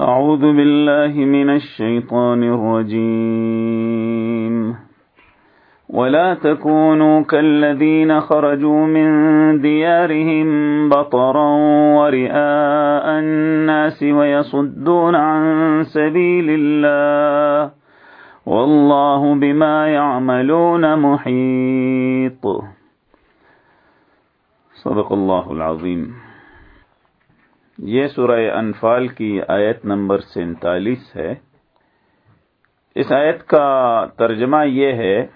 أعوذ بالله من الشيطان الرجيم. ولا تكونوا كالذين خرجوا من ديارهم بطرا ورئاء الناس ويصدون عن سبيل الله والله بما يعملون محيط. صدق الله العظيم. یہ سورہ انفال کی آیت نمبر سینتالیس ہے۔ اس آیت کا ترجمہ یہ ہے،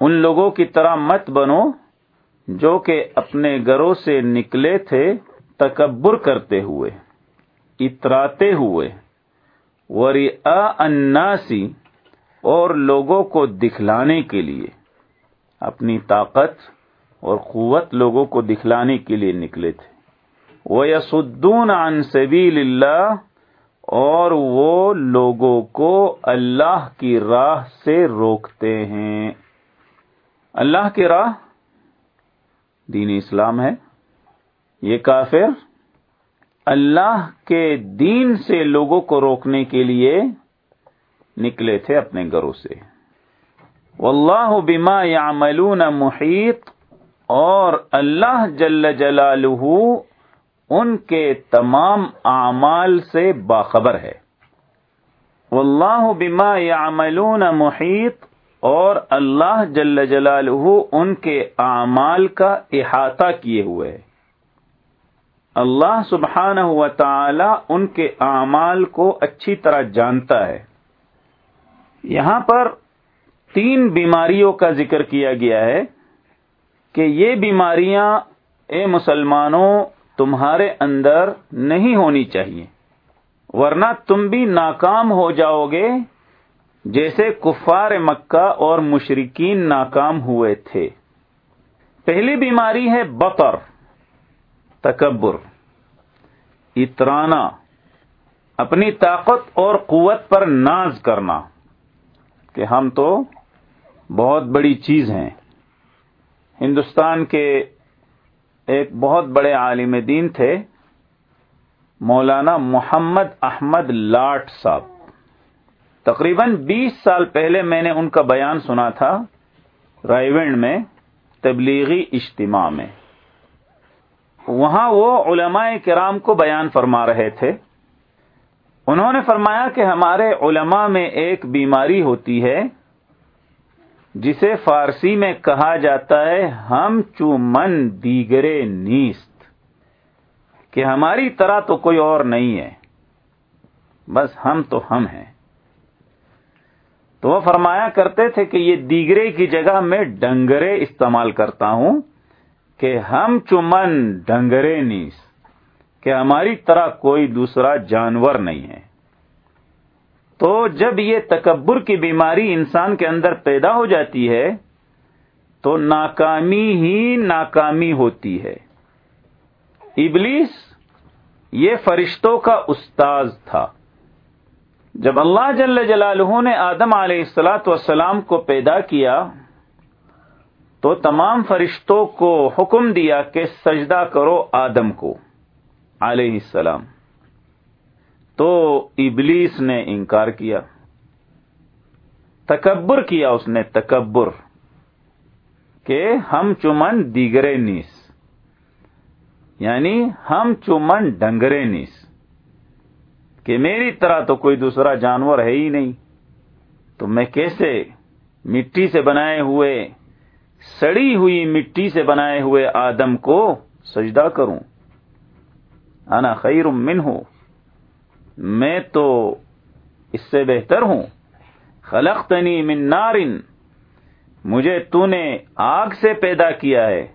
ان لوگوں کی طرح مت بنو جو کہ اپنے گھروں سے نکلے تھے، تکبر کرتے ہوئے، اتراتے ہوئے۔ وری اناسی اور لوگوں کو دکھلانے کے لیے۔ اپنی طاقت اور قوت لوگوں کو دکھلانے کے لیے نکلے تھے۔ وہ یسدون عن سبیل اللہ اور وہ لوگوں کو اللہ کی راہ سے روکتے ہیں۔ اللہ کی راہ دین اسلام ہے۔ یہ کافر اللہ کے دین سے لوگوں کو روکنے کے لیے نکلے تھے اپنے گھروں سے۔ واللہ بما یعملون محیط اور اللہ جل جلالہ ان کے تمام اعمال سے باخبر ہے۔ واللہ بما یعملون محیط اور اللہ جل جلالہ ان کے اعمال کا احاطہ کیے ہوئے اللہ سبحانہ و تعالی ان کے اعمال کو اچھی طرح جانتا ہے۔ یہاں پر تین بیماریوں کا ذکر کیا گیا ہے کہ یہ بیماریاں اے مسلمانوں تمہارے اندر نہیں ہونی چاہیے۔ ورنہ تم بھی ناکام ہو جاؤ گے، جیسے کفار مکہ اور مشرقین ناکام ہوئے تھے۔ پہلی بیماری ہے بطر، تکبر، اترانا، اپنی طاقت اور قوت پر ناز کرنا، کہ ہم تو بہت بڑی چیز ہیں۔ ہندوستان کے ایک بہت بڑے عالم دین تھے، مولانا محمد احمد لاٹ صاحب۔ تقریباً بیس سال پہلے میں نے ان کا بیان سنا تھا رائیونڈ میں، تبلیغی اجتماع میں۔ وہاں وہ علماء کرام کو بیان فرما رہے تھے۔ انہوں نے فرمایا کہ ہمارے علماء میں ایک بیماری ہوتی ہے جسے فارسی میں کہا جاتا ہے، ہم چومن دیگرے نیست۔ کہ ہماری طرح تو کوئی اور نہیں ہے۔ بس ہم تو ہم ہیں۔ تو وہ فرمایا کرتے تھے کہ یہ دیگرے کی جگہ میں ڈنگرے استعمال کرتا ہوں، کہ ہم چمن ڈنگرے نیس کہ ہماری طرح کوئی دوسرا جانور نہیں ہے۔ تو جب یہ تکبر کی بیماری انسان کے اندر پیدا ہو جاتی ہے، تو ناکامی ہی ناکامی ہوتی ہے۔ ابلیس یہ فرشتوں کا استاذ تھا۔ جب اللہ جل جلالہ نے آدم علیہ السلاۃ والسلام کو پیدا کیا، تو تمام فرشتوں کو حکم دیا کہ سجدہ کرو آدم کو علیہ السلام۔ تو ابلیس نے انکار کیا تکبر کیا اس نے تکبر کہ ہم چمن دیگرے نیس یعنی ہم چمن ڈنگرے نیس کہ میری طرح تو کوئی دوسرا جانور ہے ہی نہیں تو میں کیسے مٹی سے بنائے ہوئے سڑی ہوئی مٹی سے بنائے ہوئے آدم کو سجدہ کروں؟ انا خیر من ہوں میں تو اس سے بہتر ہوں۔ خلقتنی من نارن، مجھے تو نے آگ سے پیدا کیا ہے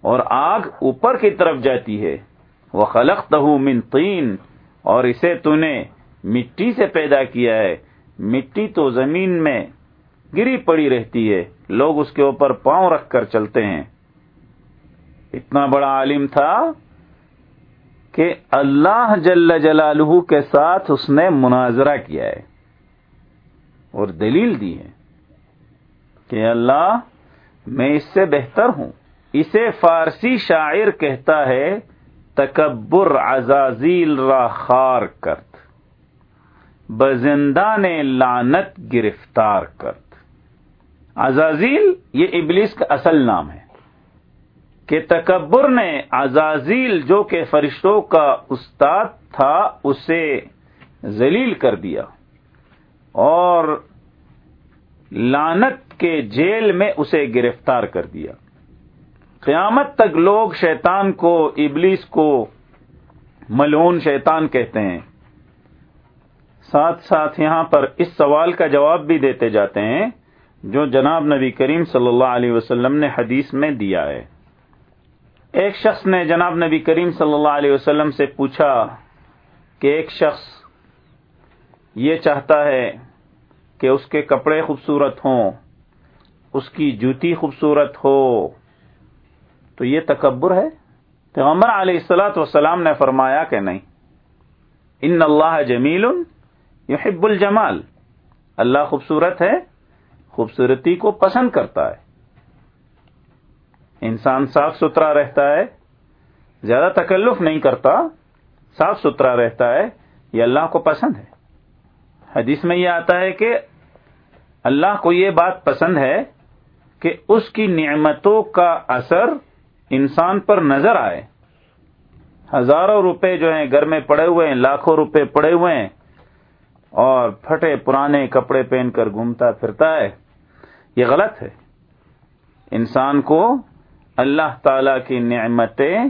اور آگ اوپر کی طرف جاتی ہے۔ وہ خلق من تین اور اسے تو نے مٹی سے پیدا کیا ہے۔ مٹی تو زمین میں گری پڑی رہتی ہے۔ لوگ اس کے اوپر پاؤں رکھ کر چلتے ہیں۔ اتنا بڑا عالم تھا۔ کہ اللہ جل جلالہ کے ساتھ اس نے مناظرہ کیا ہے اور دلیل دی ہے کہ اللہ میں اس سے بہتر ہوں۔ اسے فارسی شاعر کہتا ہے، تکبر عزازیل را خار کرت، بزندان لانت گرفتار کرد عزازیل یہ ابلیس کا اصل نام ہے۔ کہ تکبر نے عزازیل جو کہ فرشتوں کا استاد تھا اسے ذلیل کر دیا اور لانت کے جیل میں اسے گرفتار کر دیا۔ قیامت تک لوگ شیطان کو، ابلیس کو ملون شیطان کہتے ہیں۔ ساتھ ساتھ یہاں پر اس سوال کا جواب بھی دیتے جاتے ہیں جو جناب نبی کریم صلی اللہ علیہ وسلم نے حدیث میں دیا ہے۔ ایک شخص نے جناب نبی کریم صلی اللہ علیہ وسلم سے پوچھا کہ ایک شخص یہ چاہتا ہے کہ اس کے کپڑے خوبصورت ہوں، اس کی جوتی خوبصورت ہو، تو یہ تکبر ہے؟ پیغمبر علیہ السلاۃ وسلام نے فرمایا کہ نہیں۔ ان اللہ جمیل یحب الجمال۔ اللہ خوبصورت ہے، خوبصورتی کو پسند کرتا ہے۔ انسان صاف ستھرا رہتا ہے، زیادہ تکلف نہیں کرتا، صاف ستھرا رہتا ہے، یہ اللہ کو پسند ہے۔ حدیث میں یہ آتا ہے کہ اللہ کو یہ بات پسند ہے کہ اس کی نعمتوں کا اثر انسان پر نظر آئے۔ ہزاروں روپے جو ہیں گھر میں پڑے ہوئے ہیں، لاکھوں روپے پڑے ہوئے ہیں، اور پھٹے پرانے کپڑے پہن کر گھومتا پھرتا ہے۔ یہ غلط ہے۔ انسان کو اللہ تعالی کی نعمتیں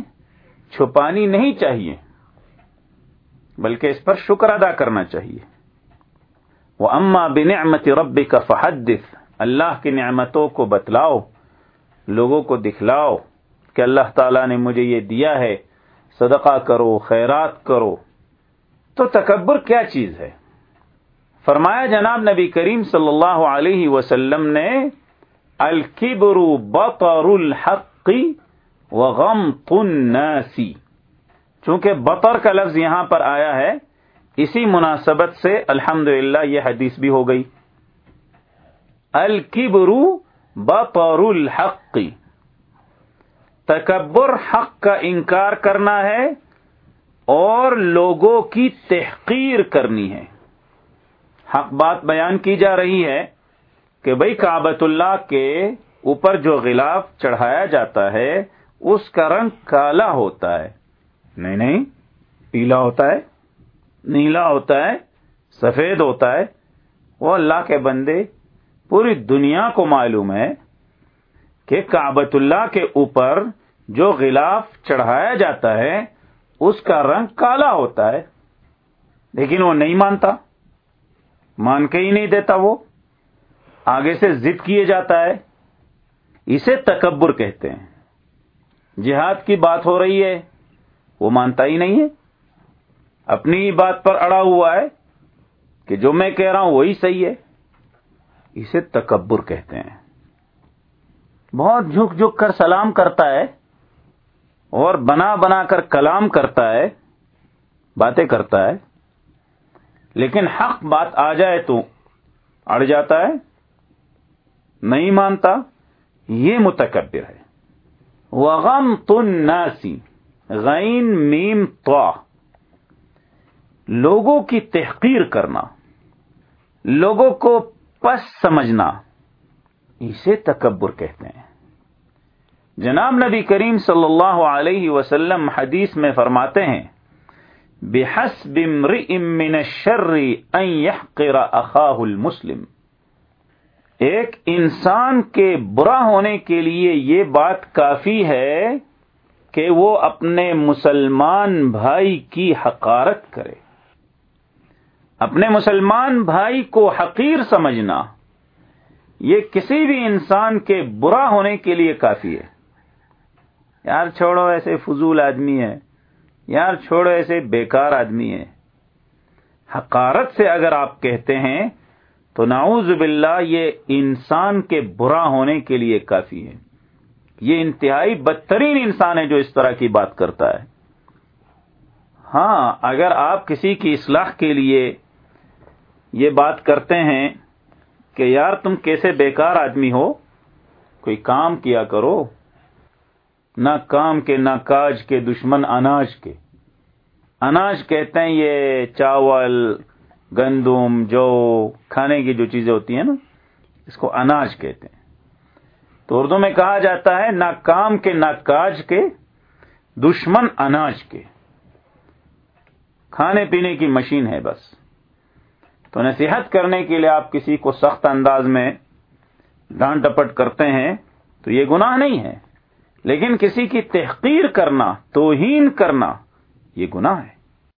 چھپانی نہیں چاہیے، بلکہ اس پر شکر ادا کرنا چاہیے۔ وہ اما بنعمت ربی کا فحدث، اللہ کی نعمتوں کو بتلاؤ، لوگوں کو دکھلاؤ کہ اللہ تعالیٰ نے مجھے یہ دیا ہے، صدقہ کرو، خیرات کرو۔ تو تکبر کیا چیز ہے؟ فرمایا جناب نبی کریم صلی اللہ علیہ وسلم نے، الکبر بطر الحق۔ وغم الناس چونکہ بطر کا لفظ یہاں پر آیا ہے، اسی مناسبت سے الحمد یہ حدیث بھی ہو گئی۔ الکبر بطر الحق۔ تکبر حق کا انکار کرنا ہے اور لوگوں کی تحقیر کرنی ہے۔ حق بات بیان کی جا رہی ہے کہ بھائی کابت اللہ کے اوپر جو غلاف چڑھایا جاتا ہے، اس کا رنگ کالا ہوتا ہے۔ نہیں نہیں، پیلا ہوتا ہے، نیلا ہوتا ہے، سفید ہوتا ہے۔ وہ اللہ کے بندے، پوری دنیا کو معلوم ہے کہ کابت اللہ کے اوپر جو غلاف چڑھایا جاتا ہے، اس کا رنگ کالا ہوتا ہے۔ لیکن وہ نہیں مانتا، مان کے ہی نہیں دیتا وہ۔ آگے سے ضد کیے جاتا ہے۔ اسے تکبر کہتے ہیں۔ جہاد کی بات ہو رہی ہے، وہ مانتا ہی نہیں ہے۔ اپنی بات پر اڑا ہوا ہے کہ جو میں کہہ رہا ہوں وہی صحیح ہے۔ اسے تکبر کہتے ہیں۔ بہت جھک جھک کر سلام کرتا ہے اور بنا بنا کر کلام کرتا ہے، باتیں کرتا ہے۔ لیکن حق بات آ جائے تو اڑ جاتا ہے، نہیں مانتا۔ یہ متکبر ہے۔ وغم تن ناسی غین میم تو لوگوں کی تحقیر کرنا، لوگوں کو پس سمجھنا، اسے تکبر کہتے ہیں۔ جناب نبی کریم صلی اللہ علیہ وسلم حدیث میں فرماتے ہیں، بحسب امرئ من الشر ان يحقر اخاه المسلم۔ ایک انسان کے برا ہونے کے لیے یہ بات کافی ہے کہ وہ اپنے مسلمان بھائی کی حقارت کرے۔ اپنے مسلمان بھائی کو حقیر سمجھنا یہ کسی بھی انسان کے برا ہونے کے لیے کافی ہے۔ یار چھوڑو ایسے فضول آدمی ہے یار چھوڑو ایسے بیکار آدمی ہے حقارت سے اگر آپ کہتے ہیں تو نعوذ باللہ یہ انسان کے برا ہونے کے لیے کافی ہے۔ یہ انتہائی بدترین انسان ہے جو اس طرح کی بات کرتا ہے۔ ہاں اگر آپ کسی کی اصلاح کے لیے یہ بات کرتے ہیں کہ یار تم کیسے بیکار آدمی ہو، کوئی کام کیا کرو، نہ کام کے، نہ کاج کے، دشمن اناج کے۔ اناج کہتے ہیں یہ چاول گندم، جو کھانے کی جو چیزیں ہوتی ہیں نا، اس کو اناج کہتے ہیں۔ تو اردو میں کہا جاتا ہے نہ کام کے نہ کاج کے، دشمن اناج کے۔ کھانے پینے کی مشین ہے بس۔ تو نصیحت کرنے کے لیے آپ کسی کو سخت انداز میں ڈانٹ ڈپٹ کرتے ہیں، تو یہ گناہ نہیں ہے۔ لیکن کسی کی تحقیر کرنا، توہین کرنا، یہ گناہ ہے۔